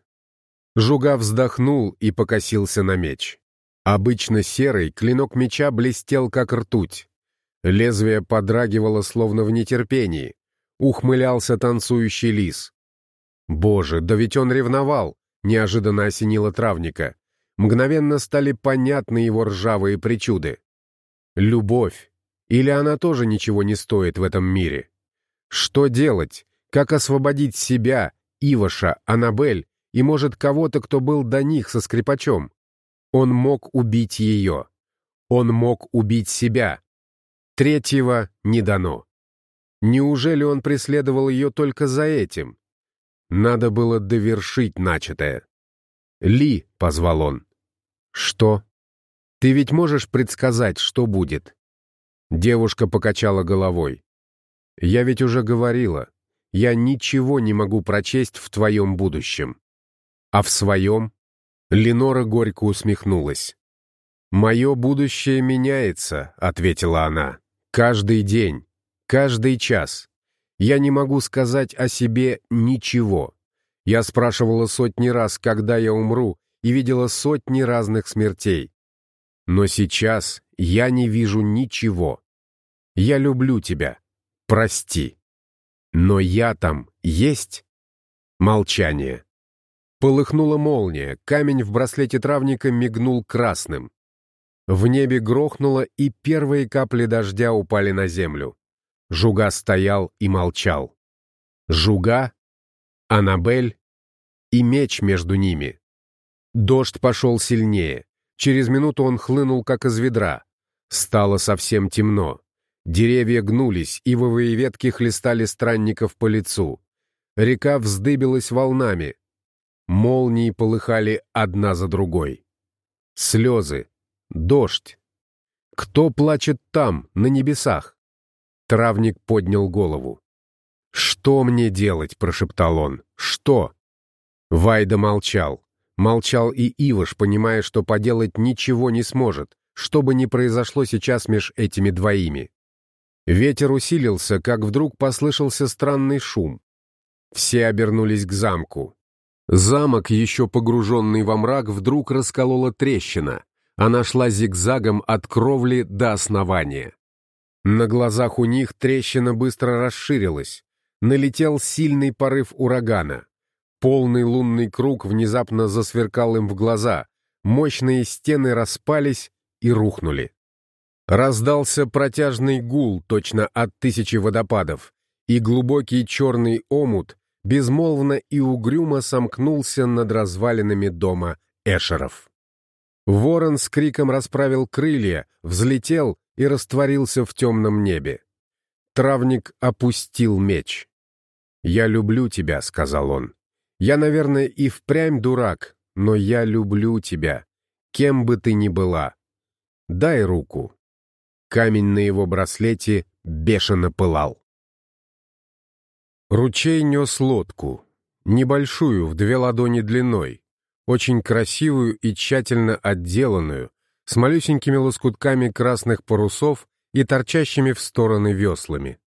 Жуга вздохнул и покосился на меч. Обычно серый клинок меча блестел, как ртуть. Лезвие подрагивало, словно в нетерпении. Ухмылялся танцующий лис. Боже, да ведь он ревновал, неожиданно осенило травника. Мгновенно стали понятны его ржавые причуды. Любовь. Или она тоже ничего не стоит в этом мире? Что делать? Как освободить себя, Иваша, Аннабель и, может, кого-то, кто был до них со скрипачом? Он мог убить ее. Он мог убить себя. Третьего не дано. Неужели он преследовал ее только за этим? Надо было довершить начатое. «Ли», — позвал он. «Что?» «Ты ведь можешь предсказать, что будет?» Девушка покачала головой. «Я ведь уже говорила, я ничего не могу прочесть в твоем будущем. А в своем?» Ленора горько усмехнулась. «Мое будущее меняется», — ответила она. «Каждый день, каждый час. Я не могу сказать о себе ничего. Я спрашивала сотни раз, когда я умру, и видела сотни разных смертей. Но сейчас я не вижу ничего. Я люблю тебя. Прости. Но я там есть? Молчание. Полыхнула молния, камень в браслете травника мигнул красным. В небе грохнуло, и первые капли дождя упали на землю. Жуга стоял и молчал. Жуга, Аннабель и меч между ними. Дождь пошел сильнее. Через минуту он хлынул, как из ведра. Стало совсем темно. Деревья гнулись, ивовые ветки хлестали странников по лицу. Река вздыбилась волнами. Молнии полыхали одна за другой. Слезы, дождь. Кто плачет там, на небесах? Травник поднял голову. «Что мне делать?» — прошептал он. «Что?» Вайда молчал. Молчал и Иваш, понимая, что поделать ничего не сможет, что бы ни произошло сейчас меж этими двоими. Ветер усилился, как вдруг послышался странный шум. Все обернулись к замку. Замок, еще погруженный во мрак, вдруг расколола трещина. Она шла зигзагом от кровли до основания. На глазах у них трещина быстро расширилась. Налетел сильный порыв урагана. Полный лунный круг внезапно засверкал им в глаза. Мощные стены распались и рухнули. Раздался протяжный гул, точно от тысячи водопадов, и глубокий черный омут безмолвно и угрюмо сомкнулся над развалинами дома Эшеров. Ворон с криком расправил крылья, взлетел и растворился в темном небе. Травник опустил меч. «Я люблю тебя», — сказал он. «Я, наверное, и впрямь дурак, но я люблю тебя, кем бы ты ни была. Дай руку». Камень на его браслете бешено пылал. Ручей нес лодку, небольшую, в две ладони длиной, очень красивую и тщательно отделанную, с малюсенькими лоскутками красных парусов и торчащими в стороны веслами.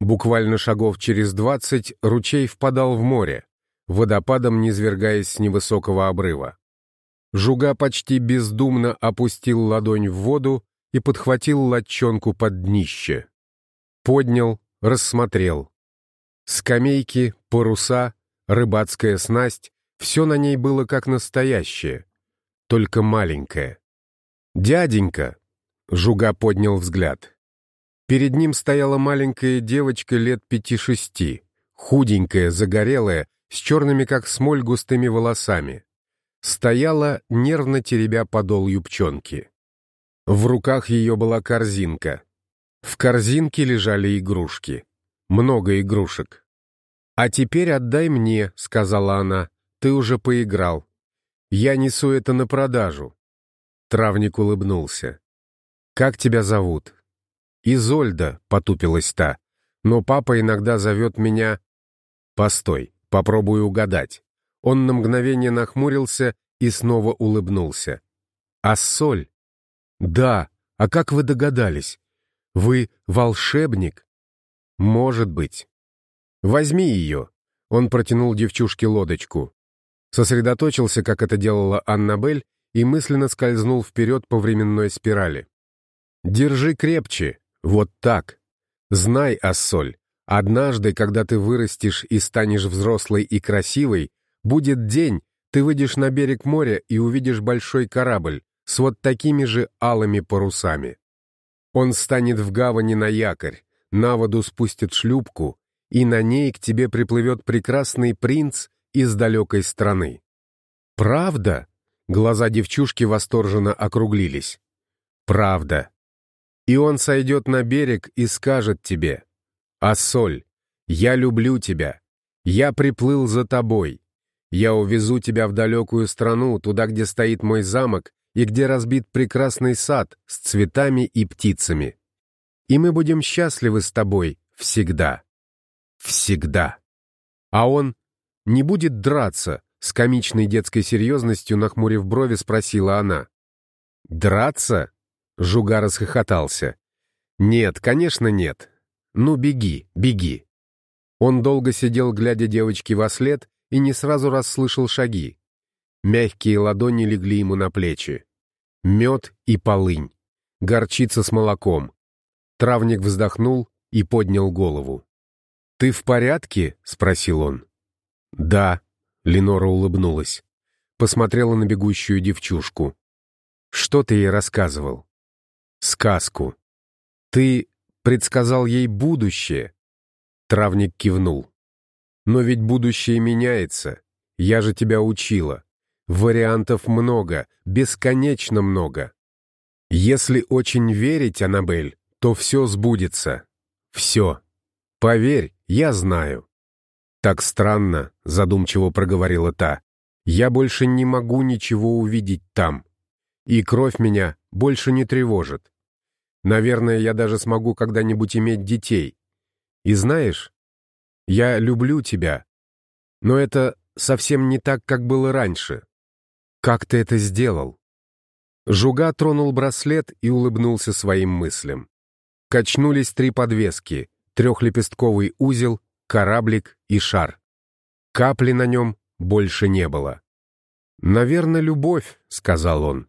Буквально шагов через двадцать ручей впадал в море, водопадом низвергаясь с невысокого обрыва. Жуга почти бездумно опустил ладонь в воду и подхватил лодчонку под днище. Поднял, рассмотрел. Скамейки, паруса, рыбацкая снасть — все на ней было как настоящее, только маленькое. «Дяденька!» — Жуга поднял взгляд. Перед ним стояла маленькая девочка лет пяти-шести, худенькая, загорелая, с черными как смоль густыми волосами. Стояла, нервно теребя подол юбчонки. В руках ее была корзинка. В корзинке лежали игрушки. Много игрушек. «А теперь отдай мне», — сказала она. «Ты уже поиграл. Я несу это на продажу». Травник улыбнулся. «Как тебя зовут?» «Изольда», — потупилась та. «Но папа иногда зовет меня...» «Постой, попробую угадать». Он на мгновение нахмурился и снова улыбнулся. «А соль?» «Да, а как вы догадались? Вы волшебник?» «Может быть». «Возьми ее». Он протянул девчушке лодочку. Сосредоточился, как это делала Аннабель, и мысленно скользнул вперед по временной спирали. «Держи крепче, вот так. Знай, Ассоль, однажды, когда ты вырастешь и станешь взрослой и красивой, будет день, ты выйдешь на берег моря и увидишь большой корабль, с вот такими же алыми парусами. Он станет в гавани на якорь, на воду спустит шлюпку, и на ней к тебе приплывет прекрасный принц из далекой страны. «Правда?» — глаза девчушки восторженно округлились. «Правда. И он сойдет на берег и скажет тебе, «Ассоль, я люблю тебя, я приплыл за тобой, я увезу тебя в далекую страну, туда, где стоит мой замок, и где разбит прекрасный сад с цветами и птицами. И мы будем счастливы с тобой всегда. Всегда. А он не будет драться, с комичной детской серьезностью, нахмурив брови, спросила она. «Драться?» — Жуга расхохотался. «Нет, конечно, нет. Ну, беги, беги». Он долго сидел, глядя девочке во след, и не сразу расслышал шаги. Мягкие ладони легли ему на плечи. Мед и полынь. Горчица с молоком. Травник вздохнул и поднял голову. «Ты в порядке?» — спросил он. «Да». Ленора улыбнулась. Посмотрела на бегущую девчушку. «Что ты ей рассказывал?» «Сказку. Ты предсказал ей будущее?» Травник кивнул. «Но ведь будущее меняется. Я же тебя учила. Вариантов много, бесконечно много. Если очень верить, Аннабель, то все сбудется. Все. Поверь, я знаю. Так странно, задумчиво проговорила та. Я больше не могу ничего увидеть там. И кровь меня больше не тревожит. Наверное, я даже смогу когда-нибудь иметь детей. И знаешь, я люблю тебя. Но это совсем не так, как было раньше. Как ты это сделал? Жуга тронул браслет и улыбнулся своим мыслям. Качнулись три подвески, трехлепестковый узел, кораблик и шар. Капли на нем больше не было. «Наверное, любовь», — сказал он.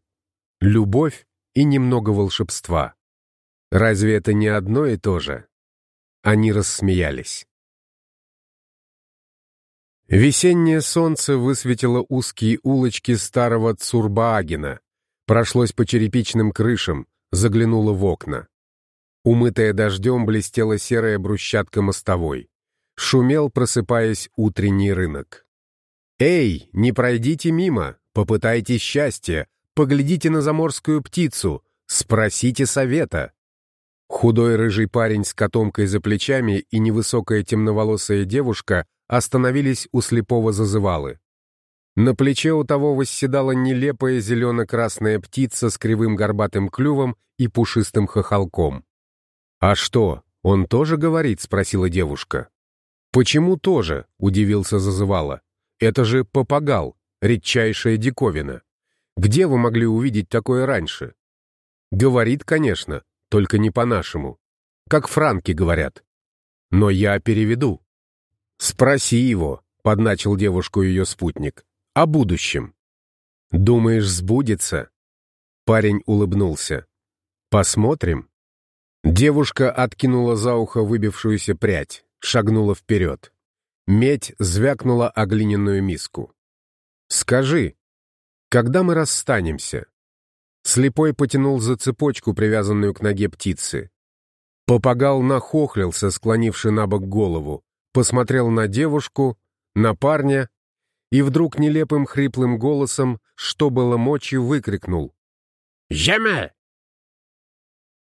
«Любовь и немного волшебства. Разве это не одно и то же?» Они рассмеялись. Весеннее солнце высветило узкие улочки старого Цурбаагена, прошлось по черепичным крышам, заглянуло в окна. Умытая дождем блестела серая брусчатка мостовой. Шумел, просыпаясь, утренний рынок. «Эй, не пройдите мимо, попытайте счастья, поглядите на заморскую птицу, спросите совета». Худой рыжий парень с котомкой за плечами и невысокая темноволосая девушка остановились у слепого зазывалы. На плече у того восседала нелепая зелено-красная птица с кривым горбатым клювом и пушистым хохолком. «А что, он тоже говорит?» — спросила девушка. «Почему тоже?» — удивился Зазывала. «Это же попагал, редчайшая диковина. Где вы могли увидеть такое раньше?» «Говорит, конечно, только не по-нашему. Как франки говорят. Но я переведу». «Спроси его», — подначил девушку ее спутник о будущем. Думаешь, сбудется? Парень улыбнулся. Посмотрим. Девушка откинула за ухо выбившуюся прядь, шагнула вперед. Медь звякнула о глиняную миску. «Скажи, когда мы расстанемся?» Слепой потянул за цепочку, привязанную к ноге птицы. Попагал нахохлился, склонивший на бок голову, посмотрел на девушку, на парня и вдруг нелепым хриплым голосом, что было мочи, выкрикнул. «Jamais!